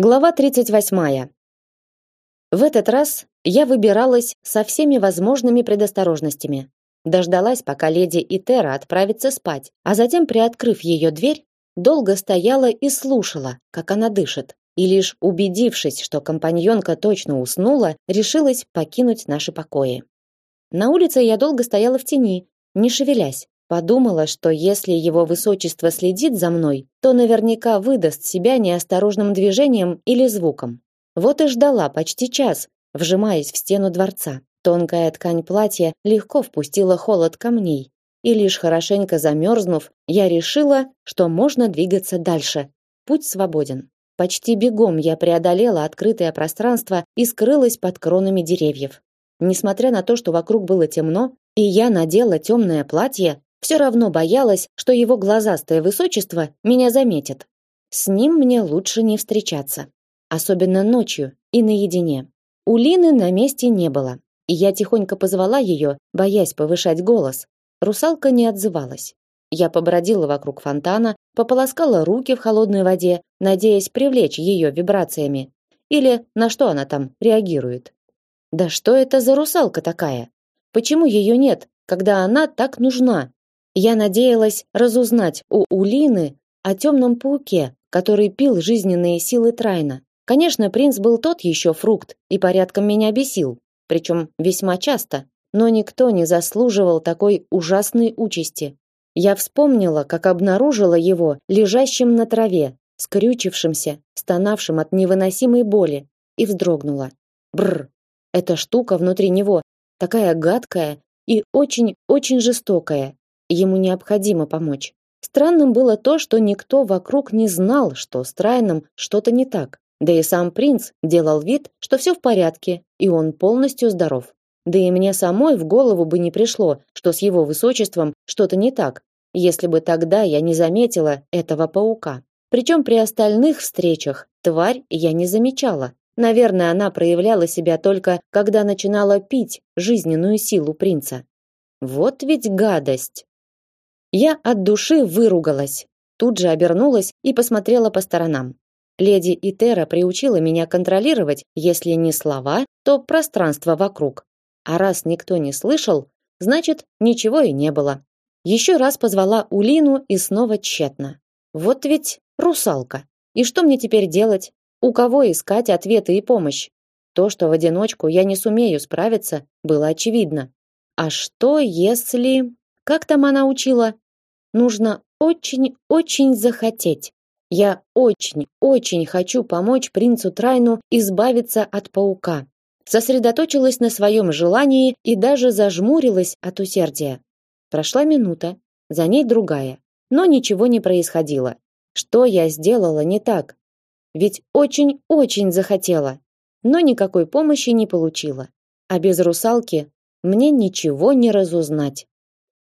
Глава 38. В этот раз я выбиралась со всеми возможными предосторожностями. Дождалась, пока леди Итера отправится спать, а затем, приоткрыв ее дверь, долго стояла и слушала, как она дышит. И лишь убедившись, что компаньонка точно уснула, решилась покинуть наши покои. На улице я долго стояла в тени, не шевелясь, Подумала, что если его высочество следит за мной, то наверняка выдаст себя неосторожным движением или звуком. Вот и ждала почти час, вжимаясь в стену дворца. Тонкая ткань платья легко впустила холод камней, и лишь хорошенько замерзнув, я решила, что можно двигаться дальше. Путь свободен. Почти бегом я преодолела открытое пространство и скрылась под кронами деревьев. Несмотря на то, что вокруг было темно, и я надела темное платье, все равно боялась, что его глазастое высочество меня заметит. С ним мне лучше не встречаться, особенно ночью и наедине. У Лины на месте не было, и я тихонько позвала ее, боясь повышать голос. Русалка не отзывалась. Я побродила вокруг фонтана, пополоскала руки в холодной воде, надеясь привлечь ее вибрациями. Или на что она там реагирует. Да что это за русалка такая? Почему ее нет, когда она так нужна? Я надеялась разузнать у Улины о темном пауке, который пил жизненные силы Трайна. Конечно, принц был тот еще фрукт и порядком меня бесил, причем весьма часто, но никто не заслуживал такой ужасной участи. Я вспомнила, как обнаружила его лежащим на траве, скрючившимся, стонавшим от невыносимой боли, и вздрогнула. Бр. Эта штука внутри него такая гадкая и очень-очень жестокая. Ему необходимо помочь. Странным было то, что никто вокруг не знал, что с Трайном что-то не так. Да и сам принц делал вид, что все в порядке, и он полностью здоров. Да и мне самой в голову бы не пришло, что с его высочеством что-то не так, если бы тогда я не заметила этого паука. Причем при остальных встречах тварь я не замечала. Наверное, она проявляла себя только когда начинала пить жизненную силу принца. Вот ведь гадость. Я от души выругалась, тут же обернулась и посмотрела по сторонам. Леди Итера приучила меня контролировать, если не слова, то пространство вокруг. А раз никто не слышал, значит, ничего и не было. Еще раз позвала Улину и снова тщетно. Вот ведь русалка. И что мне теперь делать? У кого искать ответы и помощь? То, что в одиночку я не сумею справиться, было очевидно. А что если... Как там она учила? Нужно очень-очень захотеть. Я очень-очень хочу помочь принцу Трайну избавиться от паука. Сосредоточилась на своем желании и даже зажмурилась от усердия. Прошла минута, за ней другая, но ничего не происходило. Что я сделала не так? Ведь очень-очень захотела, но никакой помощи не получила. А без русалки мне ничего не разузнать.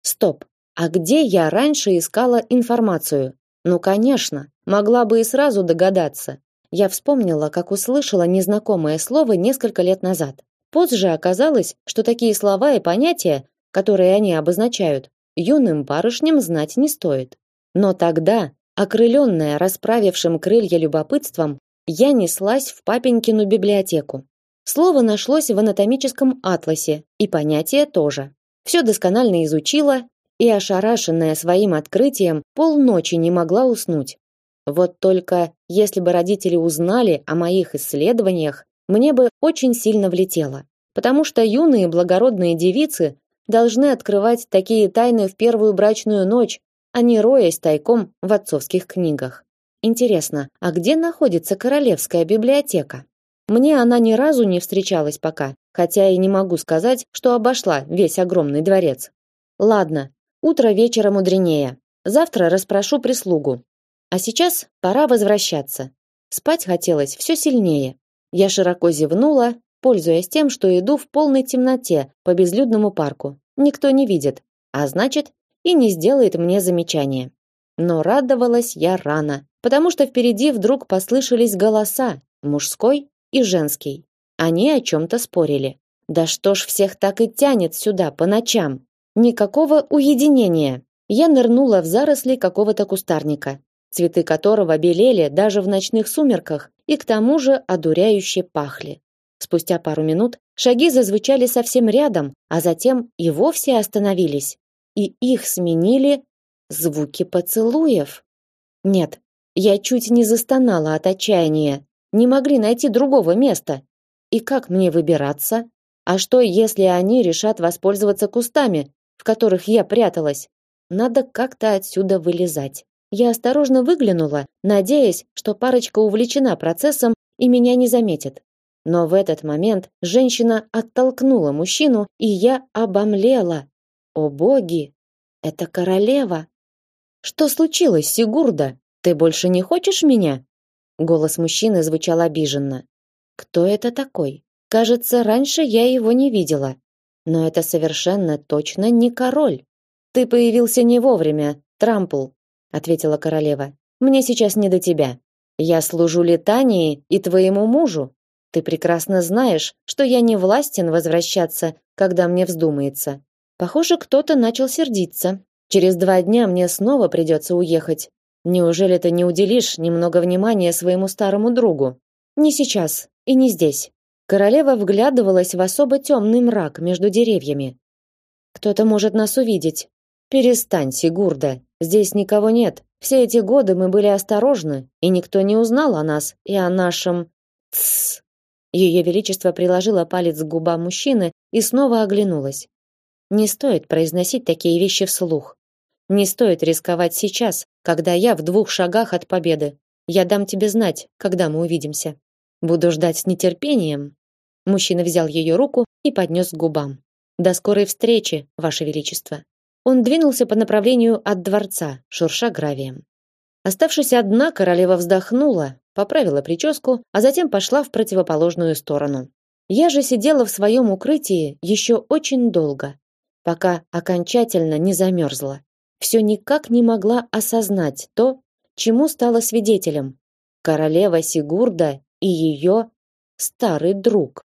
Стоп. А где я раньше искала информацию? Ну, конечно, могла бы и сразу догадаться. Я вспомнила, как услышала незнакомое слово несколько лет назад. Позже оказалось, что такие слова и понятия, которые они обозначают, юным барышням знать не стоит. Но тогда, окрыленная расправившим крылья любопытством, я неслась в папенькину библиотеку. Слово нашлось в анатомическом атласе, и понятие тоже. Все досконально изучила и, ошарашенная своим открытием, полночи не могла уснуть. Вот только если бы родители узнали о моих исследованиях, мне бы очень сильно влетело, потому что юные благородные девицы должны открывать такие тайны в первую брачную ночь, а не роясь тайком в отцовских книгах. Интересно, а где находится королевская библиотека? Мне она ни разу не встречалась пока, хотя и не могу сказать, что обошла весь огромный дворец. Ладно, утро вечера мудренее. Завтра расспрошу прислугу. А сейчас пора возвращаться. Спать хотелось все сильнее. Я широко зевнула, пользуясь тем, что иду в полной темноте по безлюдному парку. Никто не видит, а значит, и не сделает мне замечания. Но радовалась я рано, потому что впереди вдруг послышались голоса, мужской и женский. Они о чем-то спорили. Да что ж всех так и тянет сюда по ночам? Никакого уединения. Я нырнула в заросли какого-то кустарника. цветы которого белели даже в ночных сумерках и к тому же одуряюще пахли. Спустя пару минут шаги зазвучали совсем рядом, а затем и вовсе остановились, и их сменили звуки поцелуев. Нет, я чуть не застонала от отчаяния. Не могли найти другого места. И как мне выбираться? А что, если они решат воспользоваться кустами, в которых я пряталась? Надо как-то отсюда вылезать. Я осторожно выглянула, надеясь, что парочка увлечена процессом и меня не заметит. Но в этот момент женщина оттолкнула мужчину, и я обомлела. О боги, это королева. Что случилось, Сигурда? Ты больше не хочешь меня? Голос мужчины звучал обиженно. Кто это такой? Кажется, раньше я его не видела. Но это совершенно точно не король. Ты появился не вовремя, Трампл, ответила королева. Мне сейчас не до тебя. Я служу Летании и твоему мужу. Ты прекрасно знаешь, что я не властен возвращаться, когда мне вздумается. Похоже, кто-то начал сердиться. Через два дня мне снова придется уехать. Неужели ты не уделишь немного внимания своему старому другу? Не сейчас и не здесь. Королева вглядывалась в особо темный мрак между деревьями. Кто-то может нас увидеть. Перестань, Сигурда. Здесь никого нет. Все эти годы мы были осторожны, и никто не узнал о нас и о нашем Тсс. Ее величество приложило палец к губам мужчины и снова оглянулась. Не стоит произносить такие вещи вслух. Не стоит рисковать сейчас, когда я в двух шагах от победы. Я дам тебе знать, когда мы увидимся. Буду ждать с нетерпением. Мужчина взял ее руку и поднес к губам. До скорой встречи, ваше величество. Он двинулся по направлению от дворца, шурша гравием. Оставшись одна, королева вздохнула, поправила прическу, а затем пошла в противоположную сторону. Я же сидела в своем укрытии еще очень долго, пока окончательно не замерзла. Все никак не могла осознать то, чему стала свидетелем. Королева Сигурда и ее старый друг.